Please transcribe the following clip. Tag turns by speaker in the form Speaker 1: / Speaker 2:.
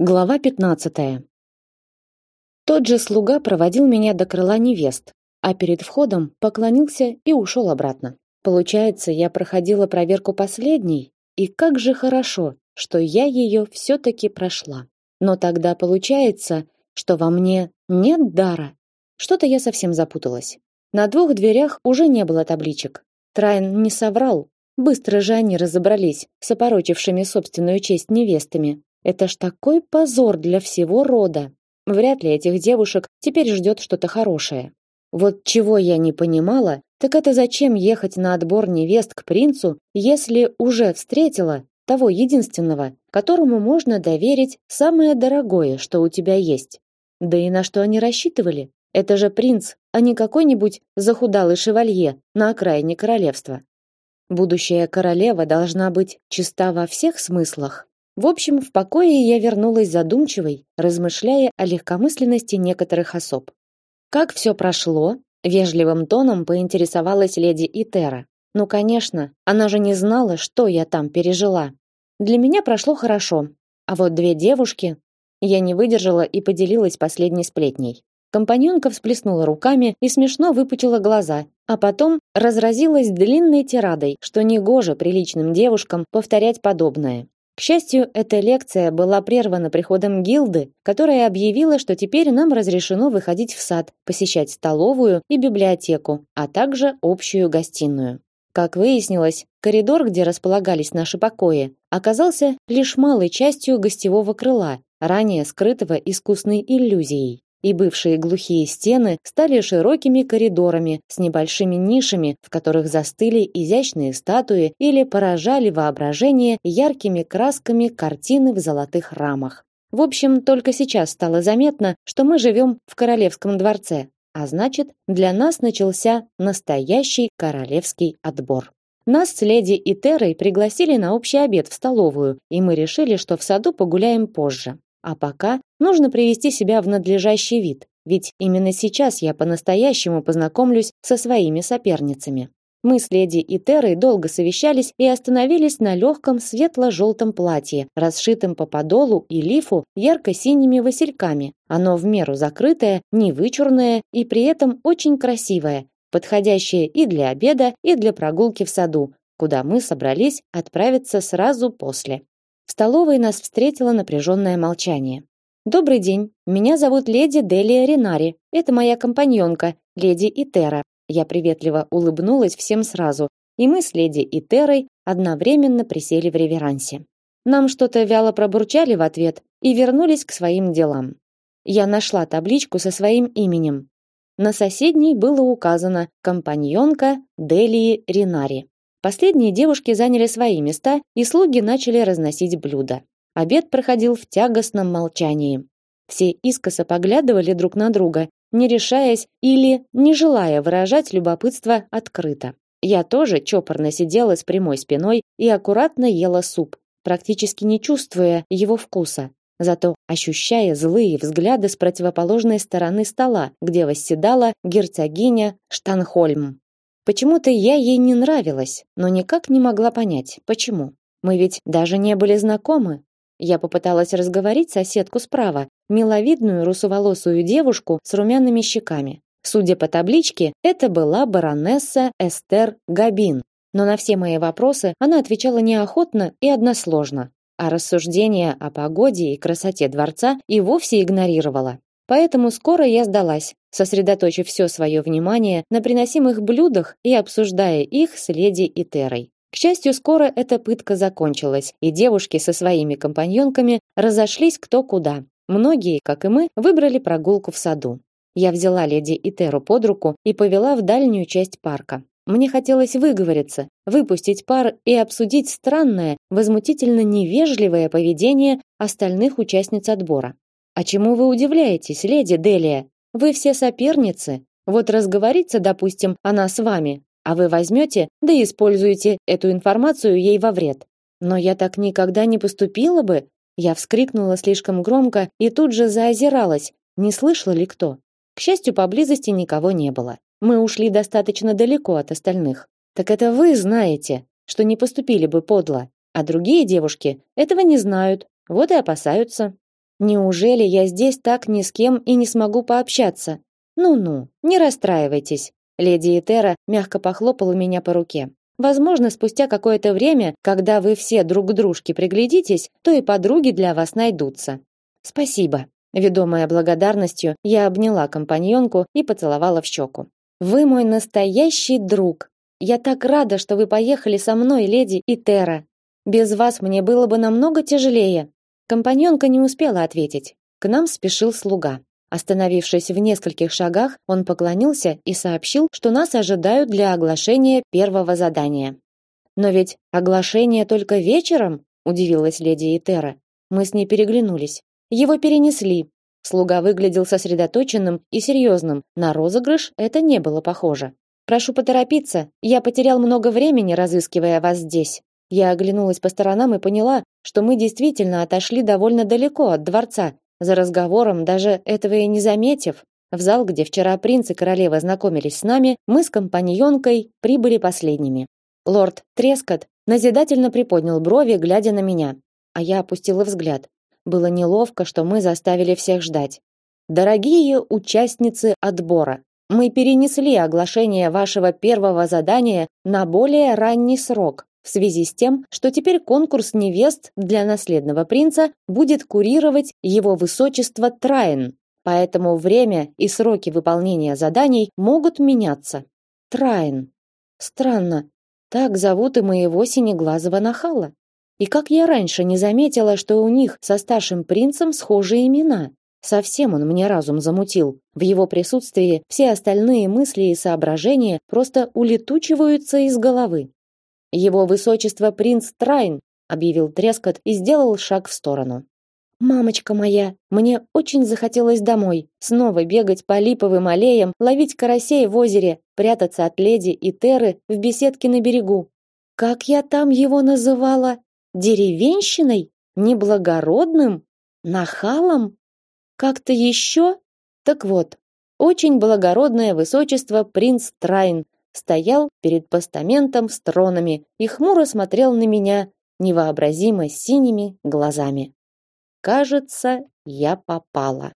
Speaker 1: Глава 15. Тот же слуга проводил меня до крыла невест, а перед входом поклонился и ушел обратно. Получается, я проходила проверку последней, и как же хорошо, что я ее все-таки прошла. Но тогда получается, что во мне нет дара. Что-то я совсем запуталась. На двух дверях уже не было табличек. Трайн не соврал. Быстро же они разобрались с опорочившими собственную честь невестами, это ж такой позор для всего рода. Вряд ли этих девушек теперь ждет что-то хорошее. Вот чего я не понимала, так это зачем ехать на отбор невест к принцу, если уже встретила того единственного, которому можно доверить самое дорогое, что у тебя есть. Да и на что они рассчитывали? Это же принц, а не какой-нибудь захудалый шевалье на окраине королевства. Будущая королева должна быть чиста во всех смыслах. В общем, в покое я вернулась задумчивой, размышляя о легкомысленности некоторых особ. Как все прошло? вежливым тоном поинтересовалась леди Итера. Ну, конечно, она же не знала, что я там пережила. Для меня прошло хорошо, а вот две девушки, я не выдержала и поделилась последней сплетней. Компаньонка всплеснула руками и смешно выпучила глаза, а потом разразилась длинной тирадой, что негоже приличным девушкам повторять подобное. К счастью, эта лекция была прервана приходом гилды, которая объявила, что теперь нам разрешено выходить в сад, посещать столовую и библиотеку, а также общую гостиную. Как выяснилось, коридор, где располагались наши покои, оказался лишь малой частью гостевого крыла, ранее скрытого искусной иллюзией и бывшие глухие стены стали широкими коридорами с небольшими нишами, в которых застыли изящные статуи или поражали воображение яркими красками картины в золотых рамах. В общем, только сейчас стало заметно, что мы живем в королевском дворце, а значит, для нас начался настоящий королевский отбор. Нас с леди и Терой пригласили на общий обед в столовую, и мы решили, что в саду погуляем позже. А пока нужно привести себя в надлежащий вид, ведь именно сейчас я по-настоящему познакомлюсь со своими соперницами. Мы с леди и Терой долго совещались и остановились на легком светло-желтом платье, расшитом по подолу и лифу ярко-синими васильками. Оно в меру закрытое, невычурное и при этом очень красивое, подходящее и для обеда, и для прогулки в саду, куда мы собрались отправиться сразу после. Столовой нас встретило напряженное молчание. Добрый день. Меня зовут леди Делия Ренари. Это моя компаньонка, леди Итера. Я приветливо улыбнулась всем сразу, и мы с леди Итерой одновременно присели в реверансе. Нам что-то вяло пробурчали в ответ и вернулись к своим делам. Я нашла табличку со своим именем. На соседней было указано компаньонка Делии Ренари. Последние девушки заняли свои места, и слуги начали разносить блюда. Обед проходил в тягостном молчании. Все искоса поглядывали друг на друга, не решаясь или не желая выражать любопытство открыто. Я тоже чопорно сидела с прямой спиной и аккуратно ела суп, практически не чувствуя его вкуса, зато ощущая злые взгляды с противоположной стороны стола, где восседала герцогиня Штанхольм. Почему-то я ей не нравилась, но никак не могла понять, почему. Мы ведь даже не были знакомы. Я попыталась разговорить соседку справа, миловидную русоволосую девушку с румяными щеками. Судя по табличке, это была баронесса Эстер Габин. Но на все мои вопросы она отвечала неохотно и односложно, а рассуждения о погоде и красоте дворца и вовсе игнорировала. Поэтому скоро я сдалась, сосредоточив все свое внимание на приносимых блюдах и обсуждая их с леди и Терой. К счастью, скоро эта пытка закончилась, и девушки со своими компаньонками разошлись кто куда. Многие, как и мы, выбрали прогулку в саду. Я взяла леди Итеру под руку и повела в дальнюю часть парка. Мне хотелось выговориться, выпустить пар и обсудить странное, возмутительно невежливое поведение остальных участниц отбора. А чему вы удивляетесь, леди Делия? Вы все соперницы. Вот разговорится, допустим, она с вами, а вы возьмете, да используете эту информацию ей во вред. Но я так никогда не поступила бы. Я вскрикнула слишком громко и тут же заозиралась, не слышала ли кто. К счастью, поблизости никого не было. Мы ушли достаточно далеко от остальных. Так это вы знаете, что не поступили бы подло, а другие девушки этого не знают, вот и опасаются. Неужели я здесь так ни с кем и не смогу пообщаться? Ну-ну, не расстраивайтесь. Леди Этера мягко похлопала меня по руке. Возможно, спустя какое-то время, когда вы все друг к дружке приглядитесь, то и подруги для вас найдутся. Спасибо. Ведомая благодарностью, я обняла компаньонку и поцеловала в щеку. Вы мой настоящий друг. Я так рада, что вы поехали со мной, леди Итера. Без вас мне было бы намного тяжелее. Компаньонка не успела ответить. К нам спешил слуга. Остановившись в нескольких шагах, он поклонился и сообщил, что нас ожидают для оглашения первого задания. Но ведь оглашение только вечером, удивилась леди Итера. Мы с ней переглянулись. Его перенесли. Слуга выглядел сосредоточенным и серьезным. На розыгрыш это не было похоже. Прошу поторопиться. Я потерял много времени, разыскивая вас здесь. Я оглянулась по сторонам и поняла, что мы действительно отошли довольно далеко от дворца, за разговором, даже этого и не заметив, в зал, где вчера принц и королева знакомились с нами, мы с компаньонкой прибыли последними. Лорд Трескот назидательно приподнял брови, глядя на меня, а я опустила взгляд. Было неловко, что мы заставили всех ждать. Дорогие участницы отбора, мы перенесли оглашение вашего первого задания на более ранний срок в связи с тем, что теперь конкурс невест для наследного принца будет курировать его высочество Траин. Поэтому время и сроки выполнения заданий могут меняться. Траин. Странно. Так зовут и моего синеглазого нахала. И как я раньше не заметила, что у них со старшим принцем схожие имена. Совсем он мне разум замутил. В его присутствии все остальные мысли и соображения просто улетучиваются из головы. Его высочество принц Трайн, объявил Трескот и сделал шаг в сторону. Мамочка моя, мне очень захотелось домой, снова бегать по липовым аллеям, ловить карасей в озере, прятаться от леди и Теры в беседке на берегу. Как я там его называла? Деревенщиной? Неблагородным? Нахалом? Как-то еще? Так вот, очень благородное высочество принц Трайн стоял перед постаментом с тронами и хмуро смотрел на меня невообразимо синими глазами. Кажется, я попала.